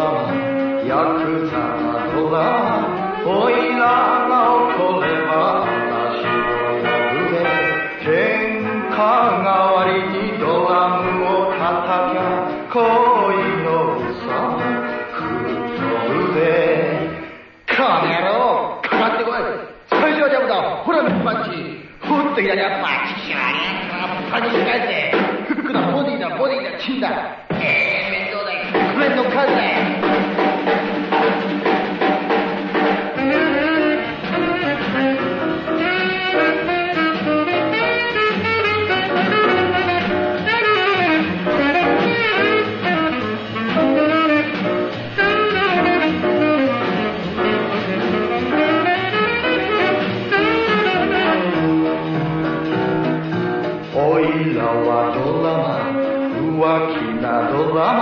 ラマヤクザなドラマおいらが怒れば話を破れ喧嘩代わりにドラムを叩きゃ恋の嘘吹っ飛ぶぜこの野郎かかってこい最初はジャブだ。ほらミパンチ。ふっと左はパチキラリアパンチ返せフックだボディだボディだ。チンだ。はドラマ浮気なドラ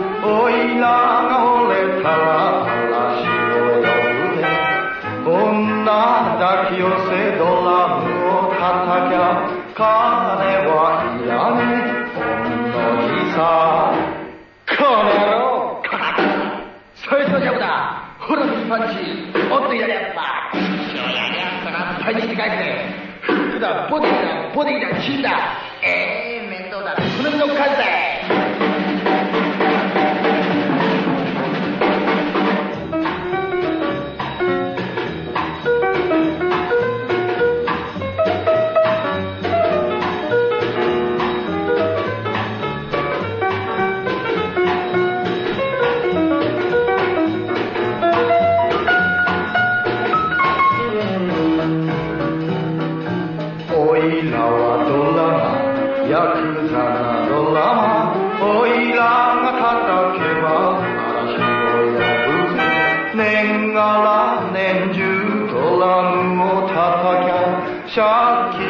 マ。おいらが折れたら嵐を呼ぶね女抱き寄せドラムを叩きゃ金はいらねえおんのじさこの野郎最初ジャブだほらミパンチおっとやりゃパーやりゃったらパンチって返せフックだボディだボディだチンだ。ええー面倒だ。この身の数だドラマヤクザなドラマおいらが叩けば足を破ぶ。年がら年中ドラムを叩きゃ借金